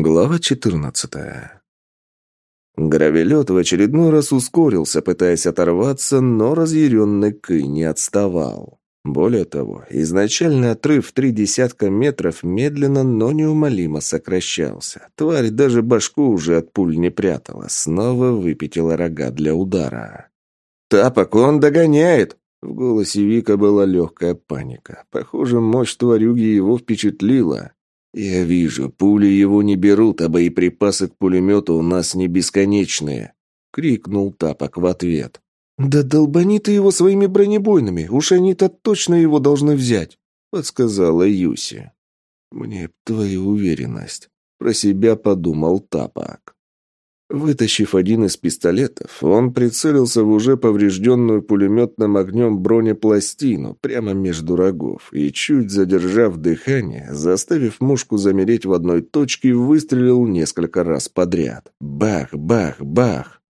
Глава 14. Гравелет в очередной раз ускорился, пытаясь оторваться, но разъяренный Кы не отставал. Более того, изначальный отрыв в три десятка метров медленно, но неумолимо сокращался. Тварь даже башку уже от пуль не прятала, снова выпятила рога для удара. «Тапок, он догоняет!» В голосе Вика была легкая паника. Похоже, мощь тварюги его впечатлила. «Я вижу, пули его не берут, а боеприпасы к пулемету у нас не бесконечные», — крикнул Тапок в ответ. «Да долбани ты его своими бронебойными, уж они-то точно его должны взять», — подсказала Юси. «Мне твоя уверенность», — про себя подумал Тапок. Вытащив один из пистолетов, он прицелился в уже поврежденную пулеметным огнем бронепластину прямо между рогов и, чуть задержав дыхание, заставив мушку замереть в одной точке, выстрелил несколько раз подряд. Бах, бах, бах!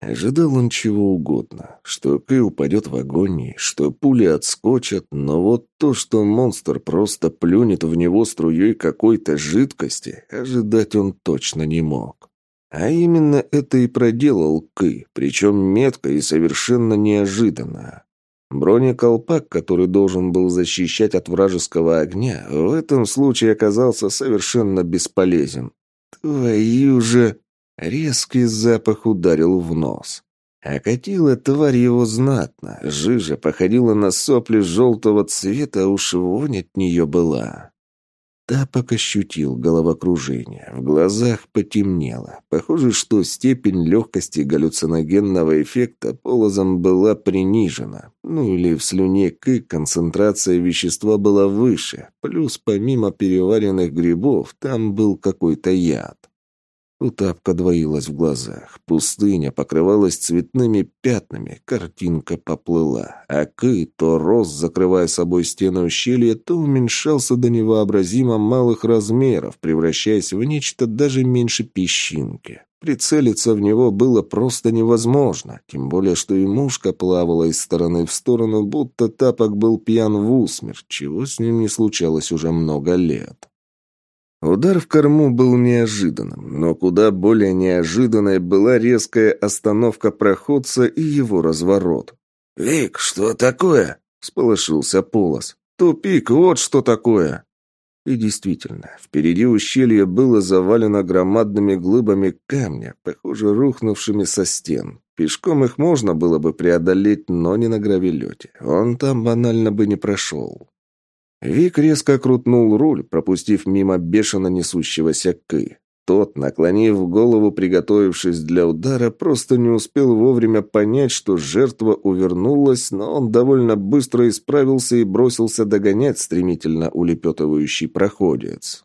Ожидал он чего угодно, что Кэй упадет в агонии, что пули отскочат, но вот то, что монстр просто плюнет в него струей какой-то жидкости, ожидать он точно не мог. А именно это и проделал Кы, причем метко и совершенно неожиданно. Бронеколпак, который должен был защищать от вражеского огня, в этом случае оказался совершенно бесполезен. «Твою же...» Резкий запах ударил в нос. Окатила тварь его знатно. Жижа походила на сопли желтого цвета, а уж вонь от нее была. Тапок ощутил головокружение. В глазах потемнело. Похоже, что степень легкости галлюциногенного эффекта полозом была принижена. Ну или в слюне К концентрация вещества была выше. Плюс помимо переваренных грибов там был какой-то яд. У тапка двоилась в глазах. Пустыня покрывалась цветными пятнами, картинка поплыла. А Кы то рос, закрывая собой стену ущелья, то уменьшался до невообразимо малых размеров, превращаясь в нечто даже меньше песчинки. Прицелиться в него было просто невозможно, тем более, что и мушка плавала из стороны в сторону, будто тапок был пьян в усмерть, чего с ним не случалось уже много лет. Удар в корму был неожиданным, но куда более неожиданной была резкая остановка проходца и его разворот. «Вик, что такое?» – сполошился Полос. «Тупик, вот что такое!» И действительно, впереди ущелье было завалено громадными глыбами камня, похоже, рухнувшими со стен. Пешком их можно было бы преодолеть, но не на гравелете. Он там банально бы не прошел. Вик резко крутнул руль, пропустив мимо бешено несущегося Кы. Тот, наклонив голову, приготовившись для удара, просто не успел вовремя понять, что жертва увернулась, но он довольно быстро исправился и бросился догонять стремительно улепетывающий проходец.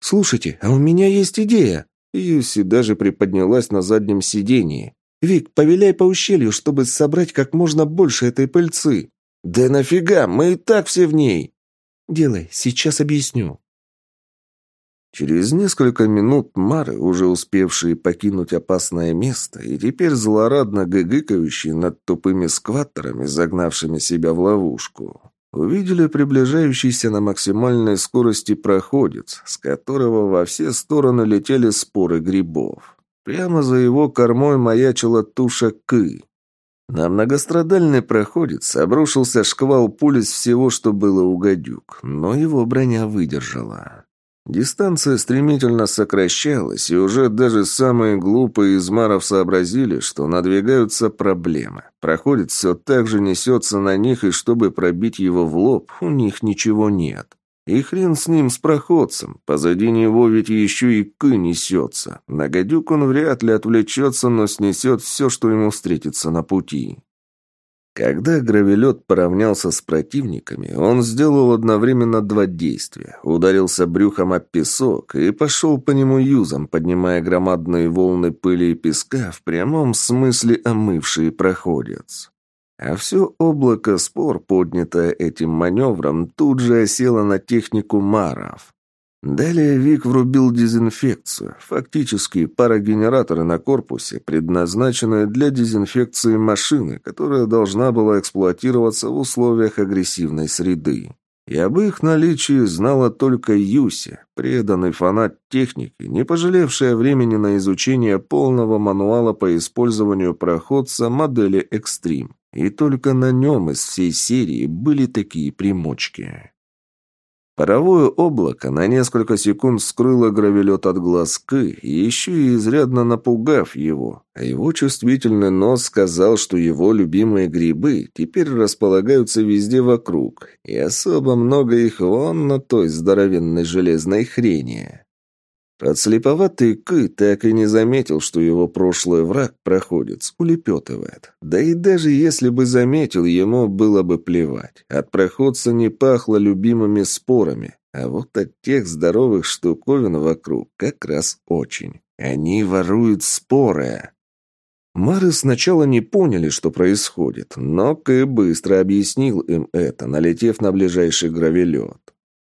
«Слушайте, а у меня есть идея!» Юси даже приподнялась на заднем сидении. «Вик, повеляй по ущелью, чтобы собрать как можно больше этой пыльцы». «Да нафига, мы и так все в ней!» Делай, сейчас объясню». Через несколько минут Мары, уже успевшие покинуть опасное место и теперь злорадно гыгыкающие над тупыми скваттерами, загнавшими себя в ловушку, увидели приближающийся на максимальной скорости проходец, с которого во все стороны летели споры грибов. Прямо за его кормой маячила туша Кы. На многострадальный проходец обрушился шквал пуль из всего, что было у гадюк, но его броня выдержала. Дистанция стремительно сокращалась, и уже даже самые глупые из маров сообразили, что надвигаются проблемы. Проходец все так же несется на них, и чтобы пробить его в лоб, у них ничего нет. И хрен с ним, с проходцем. Позади него ведь еще и Кы несется. На гадюк он вряд ли отвлечется, но снесет все, что ему встретится на пути. Когда гравелет поравнялся с противниками, он сделал одновременно два действия. Ударился брюхом об песок и пошел по нему юзом, поднимая громадные волны пыли и песка, в прямом смысле омывшие проходец. А все облако спор, поднятое этим маневром, тут же осело на технику маров. Далее Вик врубил дезинфекцию, фактически парогенераторы на корпусе, предназначенные для дезинфекции машины, которая должна была эксплуатироваться в условиях агрессивной среды. И об их наличии знала только Юси, преданный фанат техники, не пожалевшая времени на изучение полного мануала по использованию проходца модели «Экстрим». И только на нем из всей серии были такие примочки. Паровое облако на несколько секунд скрыло гравелет от глаз Кы, еще и изрядно напугав его, а его чувствительный нос сказал, что его любимые грибы теперь располагаются везде вокруг, и особо много их вон на той здоровенной железной хрени. Подслеповатый Кы так и не заметил, что его прошлый враг, проходец, улепетывает. Да и даже если бы заметил, ему было бы плевать. От проходца не пахло любимыми спорами, а вот от тех здоровых штуковин вокруг как раз очень. Они воруют споры. Мары сначала не поняли, что происходит, но Кы быстро объяснил им это, налетев на ближайший гравелет.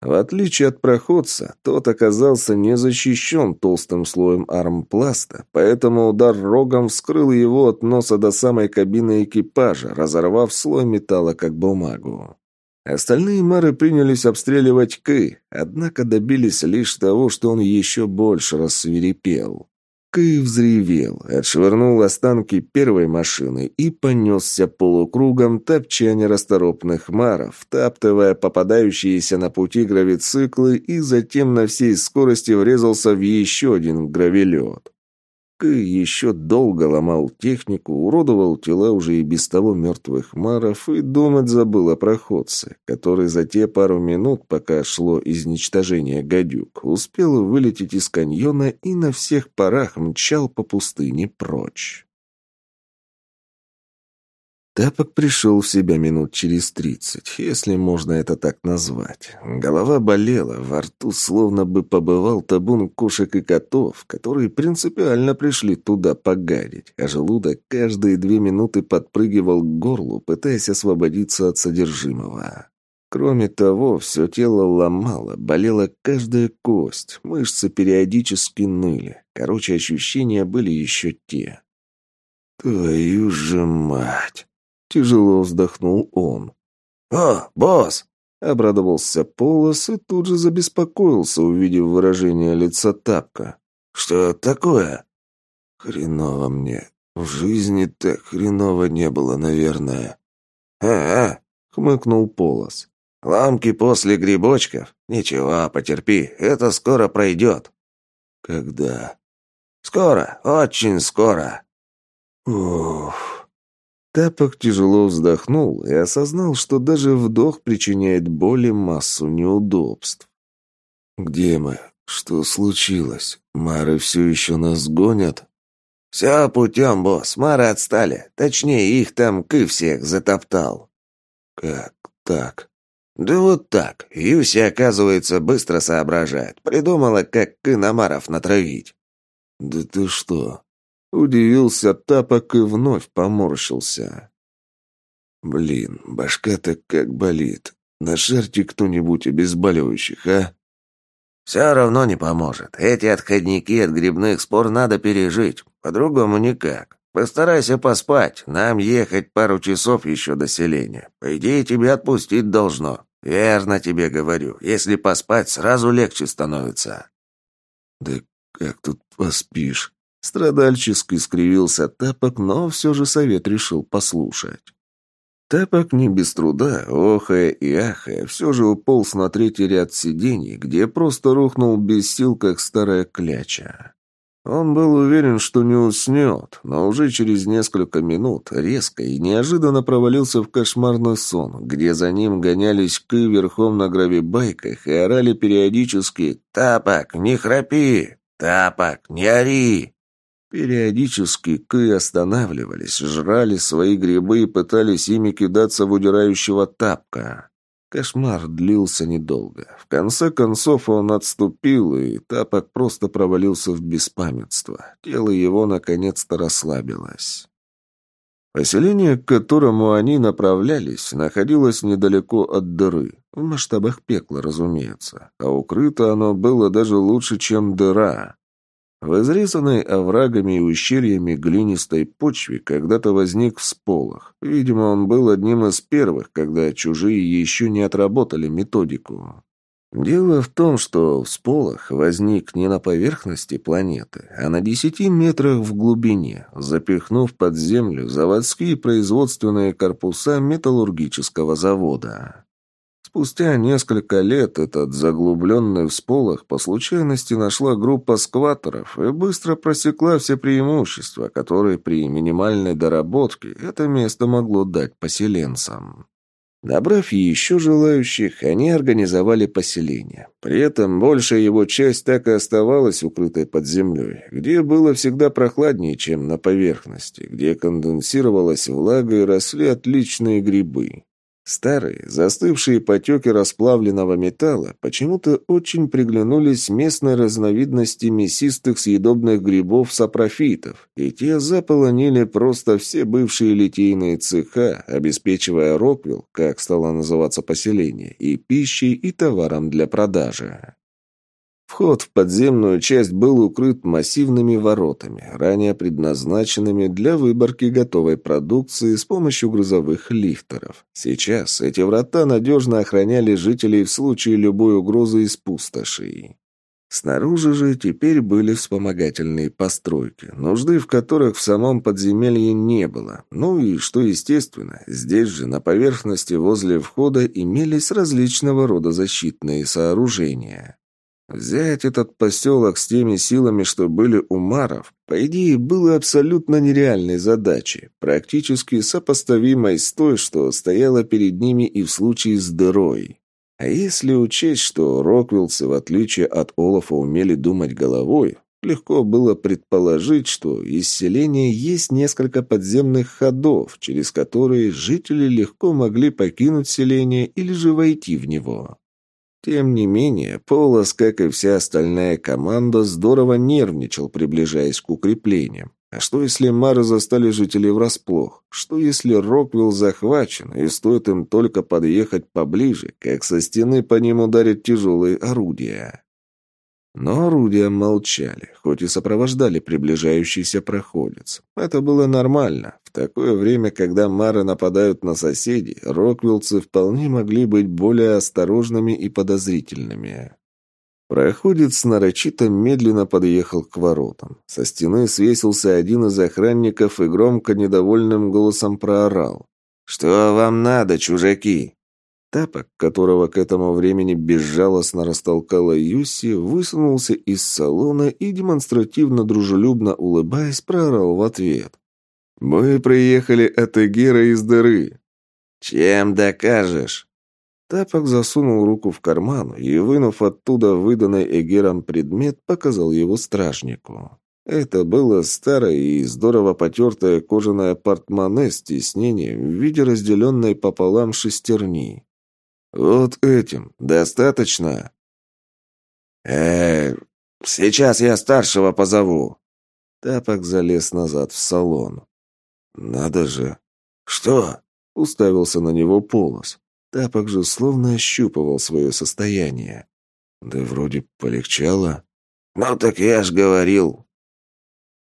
В отличие от проходца, тот оказался не защищен толстым слоем армпласта, поэтому удар рогом вскрыл его от носа до самой кабины экипажа, разорвав слой металла как бумагу. Остальные мары принялись обстреливать Кы, однако добились лишь того, что он еще больше рассверепел. Кэй взревел, отшвырнул останки первой машины и понесся полукругом, топча нерасторопных маров, втаптывая попадающиеся на пути гравициклы и затем на всей скорости врезался в еще один гравелет. Еще долго ломал технику, уродовал тела уже и без того мертвых маров и думать забыл о проходце, который за те пару минут, пока шло изничтожение гадюк, успел вылететь из каньона и на всех парах мчал по пустыне прочь. Тапок пришел в себя минут через тридцать, если можно это так назвать. Голова болела, во рту словно бы побывал табун кошек и котов, которые принципиально пришли туда погадить, а желудок каждые две минуты подпрыгивал к горлу, пытаясь освободиться от содержимого. Кроме того, все тело ломало, болела каждая кость, мышцы периодически ныли. Короче, ощущения были еще те. «Твою же мать!» Тяжело вздохнул он. «О, босс!» — обрадовался Полос и тут же забеспокоился, увидев выражение лица Тапка. «Что такое?» «Хреново мне. В жизни так хреново не было, наверное». «А-а!» — хмыкнул Полос. «Ламки после грибочков? Ничего, потерпи, это скоро пройдет». «Когда?» «Скоро, очень скоро». «Уф!» Тапок тяжело вздохнул и осознал, что даже вдох причиняет боли массу неудобств. «Где мы? Что случилось? Мары все еще нас гонят?» «Все путем, босс. Мары отстали. Точнее, их там Кы всех затоптал». «Как так?» «Да вот так. Юси, оказывается, быстро соображает. Придумала, как Кы на Маров натравить». «Да ты что?» Удивился Тапок и вновь поморщился. «Блин, башка-то как болит. Нашарьте кто-нибудь обезболивающих, а?» «Все равно не поможет. Эти отходники от грибных спор надо пережить. По-другому никак. Постарайся поспать. Нам ехать пару часов еще до селения. По идее, тебя отпустить должно. Верно тебе говорю. Если поспать, сразу легче становится». «Да как тут поспишь?» Страдальчески скривился Тапок, но все же совет решил послушать. Тапок не без труда, охая и ахая, все же уполз на третий ряд сидений, где просто рухнул без сил, как старая кляча. Он был уверен, что не уснет, но уже через несколько минут резко и неожиданно провалился в кошмарный сон, где за ним гонялись Кы верхом на гравибайках и орали периодически «Тапок, не храпи! Тапок, не ори!» Периодически Кы останавливались, жрали свои грибы и пытались ими кидаться в удирающего тапка. Кошмар длился недолго. В конце концов он отступил, и тапок просто провалился в беспамятство. Тело его наконец-то расслабилось. Поселение, к которому они направлялись, находилось недалеко от дыры. В масштабах пекла, разумеется. А укрыто оно было даже лучше, чем дыра. В изрезанной оврагами и ущельями глинистой почве когда-то возник всполох. Видимо, он был одним из первых, когда чужие еще не отработали методику. Дело в том, что всполох возник не на поверхности планеты, а на десяти метрах в глубине, запихнув под землю заводские производственные корпуса металлургического завода. Спустя несколько лет этот заглубленный всполох по случайности нашла группа скваторов и быстро просекла все преимущества, которые при минимальной доработке это место могло дать поселенцам. Набрав еще желающих, они организовали поселение. При этом большая его часть так и оставалась укрытой под землей, где было всегда прохладнее, чем на поверхности, где конденсировалась влага и росли отличные грибы. Старые, застывшие потеки расплавленного металла почему-то очень приглянулись местной разновидности мясистых съедобных грибов-сапрофитов, и те заполонили просто все бывшие литейные цеха, обеспечивая Роквилл, как стало называться поселение, и пищей, и товаром для продажи. Вход в подземную часть был укрыт массивными воротами, ранее предназначенными для выборки готовой продукции с помощью грузовых лифтеров. Сейчас эти врата надежно охраняли жителей в случае любой угрозы из пустошей. Снаружи же теперь были вспомогательные постройки, нужды в которых в самом подземелье не было. Ну и, что естественно, здесь же на поверхности возле входа имелись различного рода защитные сооружения. Взять этот поселок с теми силами, что были у маров, по идее, было абсолютно нереальной задачей, практически сопоставимой с той, что стояла перед ними и в случае с дырой. А если учесть, что роквилсы, в отличие от Олафа, умели думать головой, легко было предположить, что из селения есть несколько подземных ходов, через которые жители легко могли покинуть селение или же войти в него. Тем не менее, Полос, как и вся остальная команда, здорово нервничал, приближаясь к укреплениям. А что, если Мары застали жителей врасплох? Что, если Роквилл захвачен, и стоит им только подъехать поближе, как со стены по ним ударят тяжелые орудия? Но орудия молчали, хоть и сопровождали приближающийся проходец. Это было нормально. В такое время, когда мары нападают на соседей, роквиллцы вполне могли быть более осторожными и подозрительными. Проходец нарочито медленно подъехал к воротам. Со стены свесился один из охранников и громко недовольным голосом проорал. «Что вам надо, чужаки?» Тапок, которого к этому времени безжалостно растолкала Юси, высунулся из салона и, демонстративно дружелюбно улыбаясь, проорал в ответ. «Мы приехали от Эгера из дыры». «Чем докажешь?» Тапок засунул руку в карман и, вынув оттуда выданный Эгером предмет, показал его стражнику. Это было старое и здорово потертое кожаное портмоне с тиснением в виде разделенной пополам шестерни. «Вот этим достаточно?» э сейчас я старшего позову». Тапок залез назад в салон. «Надо же!» «Что?» — уставился на него Полос. Тапок же словно ощупывал свое состояние. «Да вроде полегчало». «Ну так я ж говорил,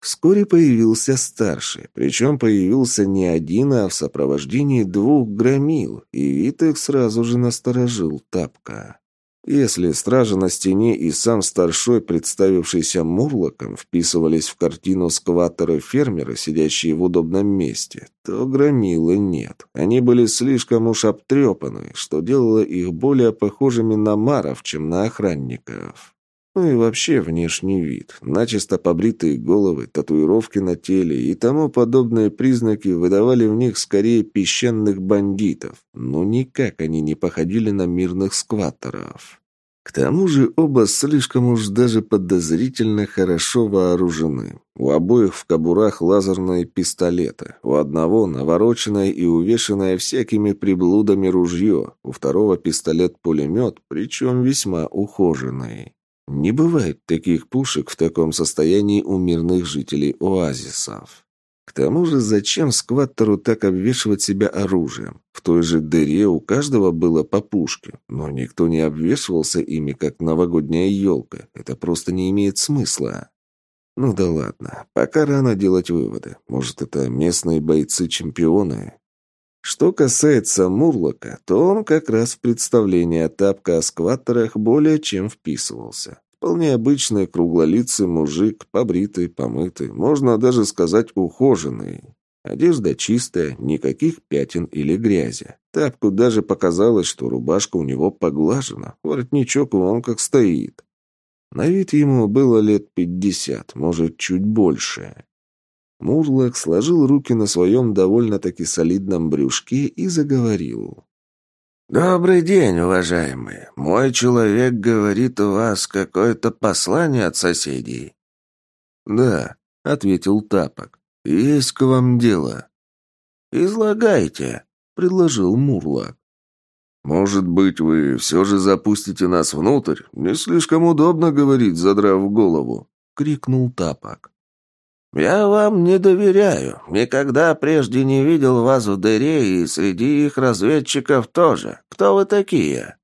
Вскоре появился старший, причем появился не один, а в сопровождении двух громил, и вид их сразу же насторожил тапка. Если стража на стене и сам старшой, представившийся Мурлоком, вписывались в картину скваторы-фермеры, сидящие в удобном месте, то громилы нет. Они были слишком уж обтрепаны, что делало их более похожими на маров, чем на охранников. Ну и вообще внешний вид. Начисто побритые головы, татуировки на теле и тому подобные признаки выдавали в них скорее песчаных бандитов. Но никак они не походили на мирных скваттеров. К тому же оба слишком уж даже подозрительно хорошо вооружены. У обоих в кобурах лазерные пистолеты. У одного навороченное и увешанное всякими приблудами ружье. У второго пистолет-пулемет, причем весьма ухоженный. Не бывает таких пушек в таком состоянии у мирных жителей оазисов. К тому же, зачем скваттеру так обвешивать себя оружием? В той же дыре у каждого было по пушке, но никто не обвешивался ими, как новогодняя елка. Это просто не имеет смысла. Ну да ладно, пока рано делать выводы. Может, это местные бойцы-чемпионы. Что касается Мурлока, то он как раз в представление Тапка о скваттерах более чем вписывался. Вполне обычный круглолицый мужик, побритый, помытый, можно даже сказать ухоженный. Одежда чистая, никаких пятен или грязи. Тапку даже показалось, что рубашка у него поглажена, воротничок вон как стоит. На вид ему было лет пятьдесят, может, чуть больше. Мурлок сложил руки на своем довольно-таки солидном брюшке и заговорил. «Добрый день, уважаемые. Мой человек говорит, у вас какое-то послание от соседей?» «Да», — ответил Тапок. «Есть к вам дело». «Излагайте», — предложил Мурлок. «Может быть, вы все же запустите нас внутрь? Не слишком удобно говорить, задрав голову», — крикнул Тапок. «Я вам не доверяю. Никогда прежде не видел вас в дыре, и среди их разведчиков тоже. Кто вы такие?»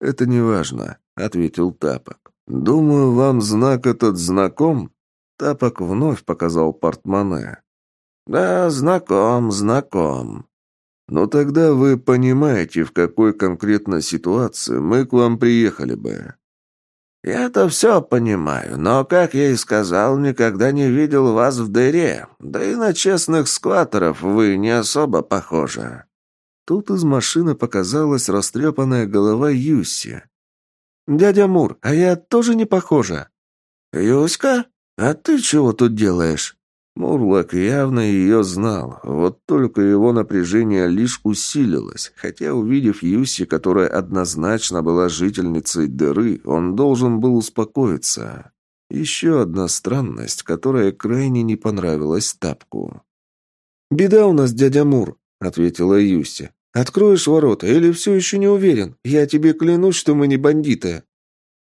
«Это не важно», — ответил Тапок. «Думаю, вам знак этот знаком?» Тапок вновь показал портмоне. «Да, знаком, знаком». «Ну тогда вы понимаете, в какой конкретно ситуации мы к вам приехали бы». «Я-то все понимаю, но, как я и сказал, никогда не видел вас в дыре. Да и на честных скваторов вы не особо похожи». Тут из машины показалась растрепанная голова Юси. «Дядя Мур, а я тоже не похожа?» «Юська? А ты чего тут делаешь?» Мурлок явно ее знал, вот только его напряжение лишь усилилось, хотя, увидев Юси, которая однозначно была жительницей дыры, он должен был успокоиться. Еще одна странность, которая крайне не понравилась Тапку. «Беда у нас, дядя Мур», — ответила Юси. «Откроешь ворота или все еще не уверен? Я тебе клянусь, что мы не бандиты».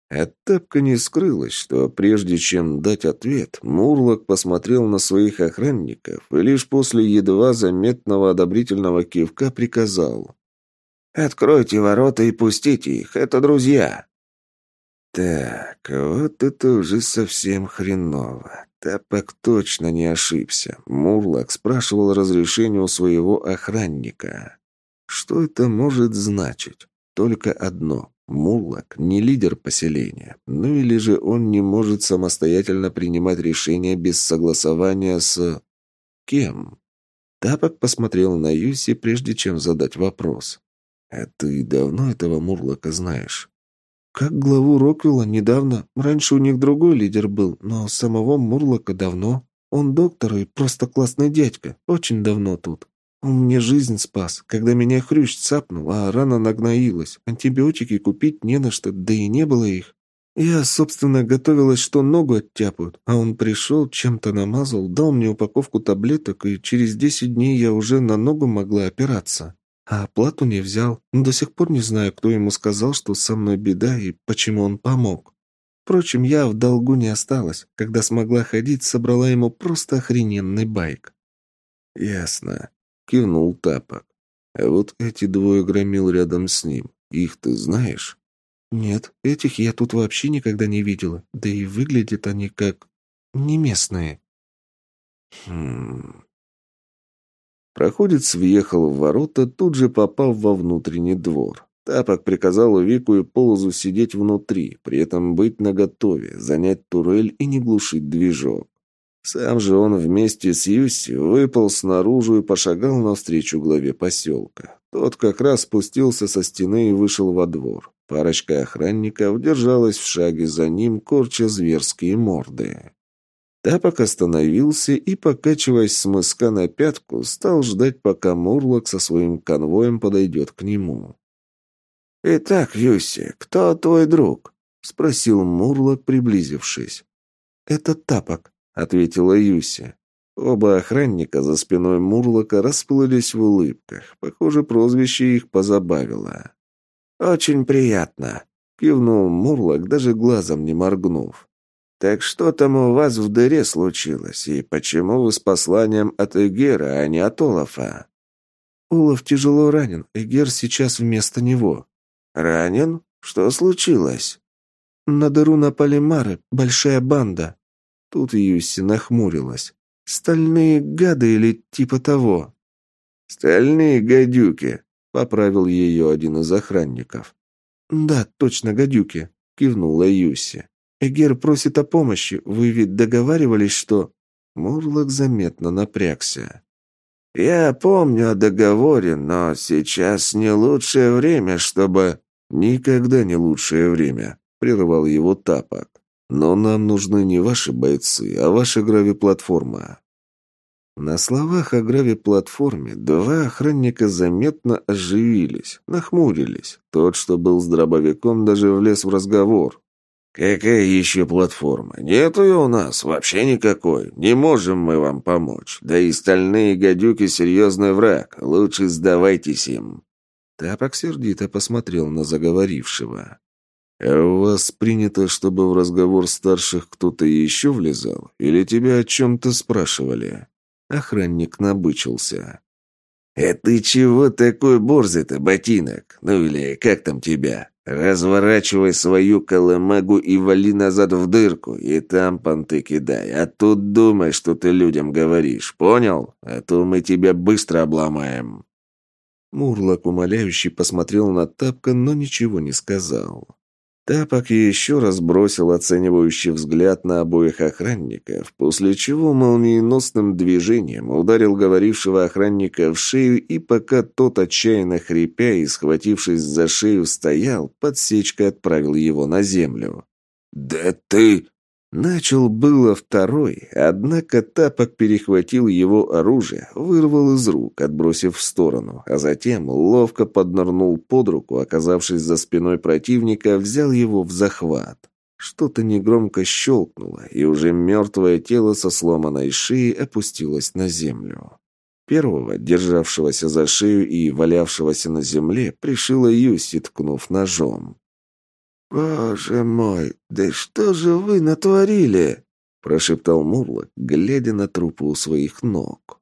От Тапка не скрылось, что прежде чем дать ответ, Мурлок посмотрел на своих охранников и лишь после едва заметного одобрительного кивка приказал. «Откройте ворота и пустите их, это друзья!» Так, вот это уже совсем хреново. Тапок точно не ошибся. Мурлок спрашивал разрешение у своего охранника. Что это может значить? Только одно. Мурлок не лидер поселения, ну или же он не может самостоятельно принимать решения без согласования с... кем? Тапок посмотрел на Юси, прежде чем задать вопрос. «А ты давно этого Мурлока знаешь?» «Как главу Роквилла недавно. Раньше у них другой лидер был, но самого Мурлока давно. Он доктор и просто классный дядька. Очень давно тут». Он мне жизнь спас, когда меня хрющ цапнул, а рана нагноилась. Антибиотики купить не на что, да и не было их. Я, собственно, готовилась, что ногу оттяпают, а он пришел, чем-то намазал, дал мне упаковку таблеток, и через десять дней я уже на ногу могла опираться. А оплату не взял. До сих пор не знаю, кто ему сказал, что со мной беда и почему он помог. Впрочем, я в долгу не осталась. Когда смогла ходить, собрала ему просто охрененный байк. «Ясно кивнул Тапок. А вот эти двое громил рядом с ним. Их ты знаешь? Нет, этих я тут вообще никогда не видела. Да и выглядят они как... не местные. Хм... Проходец въехал в ворота, тут же попав во внутренний двор. Тапок приказал Вику и Полозу сидеть внутри, при этом быть наготове, занять турель и не глушить движок. Сам же он вместе с Юси выпал снаружи и пошагал навстречу главе поселка. Тот как раз спустился со стены и вышел во двор. Парочка охранников держалась в шаге за ним, корча зверские морды. Тапок остановился и, покачиваясь с мыска на пятку, стал ждать, пока Мурлок со своим конвоем подойдет к нему. «Итак, Юси, кто твой друг?» — спросил Мурлок, приблизившись. «Это Тапок», ответила Юся. Оба охранника за спиной Мурлока расплылись в улыбках. Похоже, прозвище их позабавило. «Очень приятно», — кивнул Мурлок, даже глазом не моргнув. «Так что там у вас в дыре случилось, и почему вы с посланием от Эгера, а не от Олафа?» «Олаф тяжело ранен, Эгер сейчас вместо него». «Ранен? Что случилось?» «На дыру напали мары, большая банда», Тут Юсси нахмурилась. «Стальные гады или типа того?» «Стальные гадюки», — поправил ее один из охранников. «Да, точно, гадюки», — кивнула Юсси. «Эгер просит о помощи. Вы ведь договаривались, что...» Мурлок заметно напрягся. «Я помню о договоре, но сейчас не лучшее время, чтобы...» «Никогда не лучшее время», — прервал его Тапок. «Но нам нужны не ваши бойцы, а ваша гравиплатформа». На словах о гравиплатформе два охранника заметно оживились, нахмурились. Тот, что был с дробовиком, даже влез в разговор. «Какая еще платформа? Нету ее у нас, вообще никакой. Не можем мы вам помочь. Да и стальные гадюки — серьезный враг. Лучше сдавайтесь им». Тапок сердито посмотрел на заговорившего. «А у вас принято, чтобы в разговор старших кто-то еще влезал? Или тебя о чем-то спрашивали?» Охранник набычился. «Это чего такой борзый-то, ботинок? Ну или как там тебя?» Разворачивай свою колымагу и вали назад в дырку, и там понты кидай. А тут думай, что ты людям говоришь, понял? А то мы тебя быстро обломаем». Мурлок умоляющий посмотрел на Тапка, но ничего не сказал. Тапок еще раз бросил оценивающий взгляд на обоих охранников, после чего молниеносным движением ударил говорившего охранника в шею, и пока тот, отчаянно хрипя и схватившись за шею, стоял, подсечкой отправил его на землю. «Да ты...» Начал было второй, однако Тапок перехватил его оружие, вырвал из рук, отбросив в сторону, а затем ловко поднырнул под руку, оказавшись за спиной противника, взял его в захват. Что-то негромко щелкнуло, и уже мертвое тело со сломанной шеей опустилось на землю. Первого, державшегося за шею и валявшегося на земле, пришила Юси, ткнув ножом. «Боже мой, да что же вы натворили?» – прошептал Мурлок, глядя на трупы у своих ног.